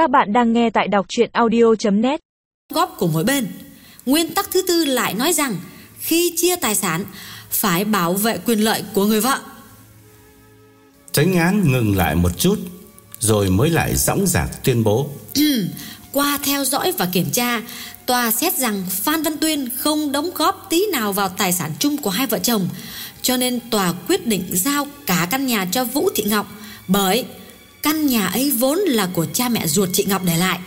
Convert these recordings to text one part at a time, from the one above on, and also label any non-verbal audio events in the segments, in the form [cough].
Các bạn đang nghe tại đọc chuyện audio.net góp của mỗi bên. Nguyên tắc thứ tư lại nói rằng khi chia tài sản phải bảo vệ quyền lợi của người vợ. Tránh án ngừng lại một chút Rồi mới lại dõng dạc tuyên bố [clears throat] Qua theo dõi và kiểm tra, tòa xét rằng Phan Văn Tuyên không đóng góp tí nào vào tài sản chung của hai vợ chồng, cho nên tòa quyết định giao cả căn nhà cho Vũ Thị Ngọc bởi căn nhà ấy vốn là của cha mẹ ruột chị Ngọc để lại.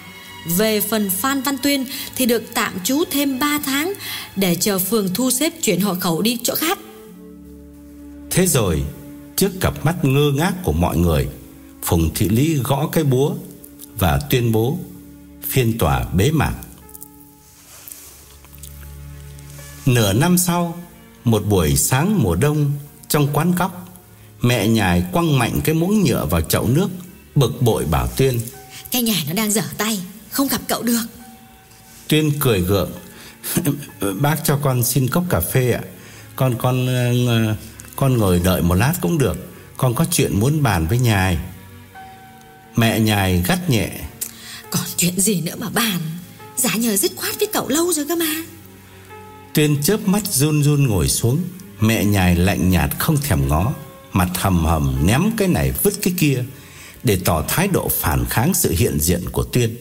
Về phần Phan Văn Tuyên thì được tạm trú thêm 3 tháng để chờ phường thu xếp chuyển hộ khẩu đi chỗ khác. Thế rồi Trước cặp mắt ngơ ngác của mọi người Phùng Thị Lý gõ cái búa Và tuyên bố Phiên tòa bế mạc Nửa năm sau Một buổi sáng mùa đông Trong quán góc, Mẹ nhài quăng mạnh cái muỗng nhựa vào chậu nước Bực bội bảo Tuyên. Cái nhà nó đang dở tay, không gặp cậu được. Tuyên cười gượng. [laughs] Bác cho con xin cốc cà phê ạ. Con con ờ, Con ngồi đợi một lát cũng được. Con có chuyện muốn bàn với nhài. Mẹ nhài gắt nhẹ. Còn chuyện gì nữa mà bàn? Giả nhờ dứt khoát với cậu lâu rồi cơ mà. Tuyên chớp mắt run run ngồi xuống. Mẹ nhài lạnh nhạt không thèm ngó Mặt hầm hầm ném cái này vứt cái kia, Để tỏ thái độ phản kháng sự hiện diện của Tuyên.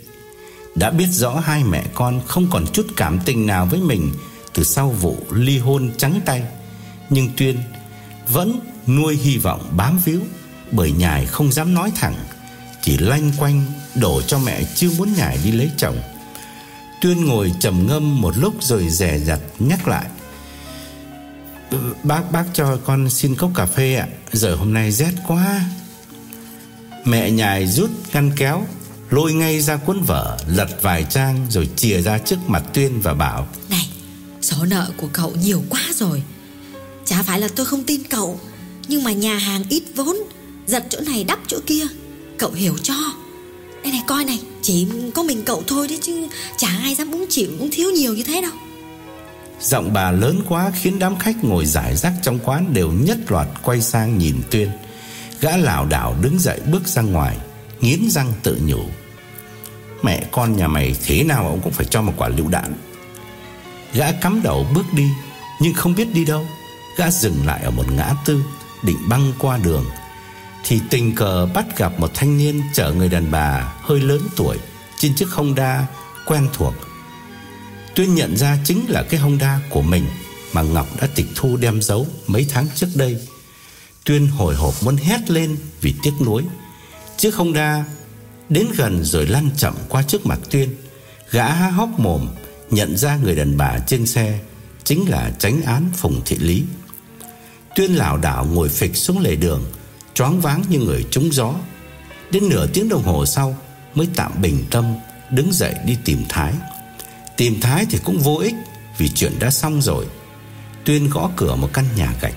Đã biết rõ hai mẹ con không còn chút cảm tình nào với mình Từ sau vụ ly hôn trắng tay, Nhưng Tuyên vẫn nuôi hy vọng bám víu, Bởi nhài không dám nói thẳng, Chỉ lanh quanh đổ cho mẹ chưa muốn nhài đi lấy chồng. Tuyên ngồi trầm ngâm một lúc rồi dè dặt nhắc lại Bác bác cho con xin cốc cà phê ạ. Giờ hôm nay rét quá. Mẹ nhài rút ngăn kéo Lôi ngay ra cuốn vở Lật vài trang rồi chìa ra trước mặt Tuyên và bảo Này, số nợ của cậu nhiều quá rồi. Chả phải là tôi không tin cậu Nhưng mà nhà hàng ít vốn Giật chỗ này đắp chỗ kia. Cậu hiểu cho. Đây này coi này Chỉ có mình cậu thôi đấy chứ Chả ai dám uống chịu uống thiếu nhiều như thế đâu. Giọng bà lớn quá khiến đám khách ngồi giải rác trong quán đều nhất loạt quay sang nhìn Tuyên. Gã lảo đảo đứng dậy bước ra ngoài, nghiến răng tự nhủ. Mẹ con nhà mày thế nào ông cũng phải cho một quả lựu đạn. Gã cắm đầu bước đi, nhưng không biết đi đâu. Gã dừng lại ở một ngã tư, định băng qua đường. Thì tình cờ bắt gặp một thanh niên chở người đàn bà hơi lớn tuổi trên chiếc Honda quen thuộc Tuyên nhận ra chính là cái Honda của mình Mà Ngọc đã tịch thu đem giấu mấy tháng trước đây. Tuyên hồi hộp muốn hét lên vì tiếc nuối. Chiếc Honda đến gần rồi lăn chậm qua trước mặt Tuyên. Gã há hốc mồm, nhận ra người đàn bà trên xe Chính là tránh án Phùng Thị Lý. Tuyên lảo đảo ngồi phịch xuống lề đường, Choáng váng như người trúng gió. Đến nửa tiếng đồng hồ sau, Mới tạm bình tâm, Đứng dậy đi tìm Thái. Tìm Thái thì cũng vô ích, Vì chuyện đã xong rồi. Tuyên gõ cửa một căn nhà gạch.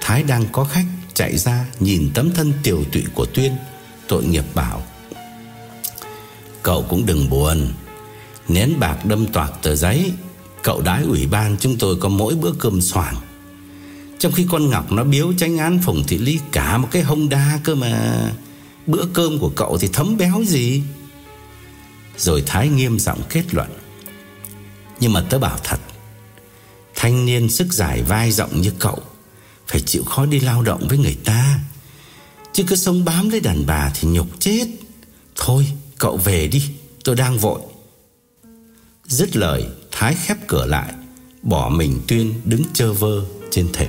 Thái đang có khách, chạy ra Nhìn tấm thân tiều tụy của Tuyên. Tội nghiệp bảo, Cậu cũng đừng buồn. Nén bạc đâm toạc tờ giấy, Cậu đái ủy ban chúng tôi có mỗi bữa cơm soảng Trong khi con Ngọc nó biếu tránh án Phùng Thị Ly Cả một cái hông đa cơ mà, Bữa cơm của cậu thì thấm béo gì? Rồi Thái nghiêm giọng kết luận nhưng mà tớ bảo thật, Thanh niên sức giải vai rộng như cậu Phải chịu khó đi lao động với người ta. Chứ cứ sống bám lấy đàn bà thì nhục chết. Thôi, cậu về đi, Tôi đang vội. Dứt lời, Thái khép cửa lại, Bỏ mình Tuyên đứng chơ vơ trên thềm.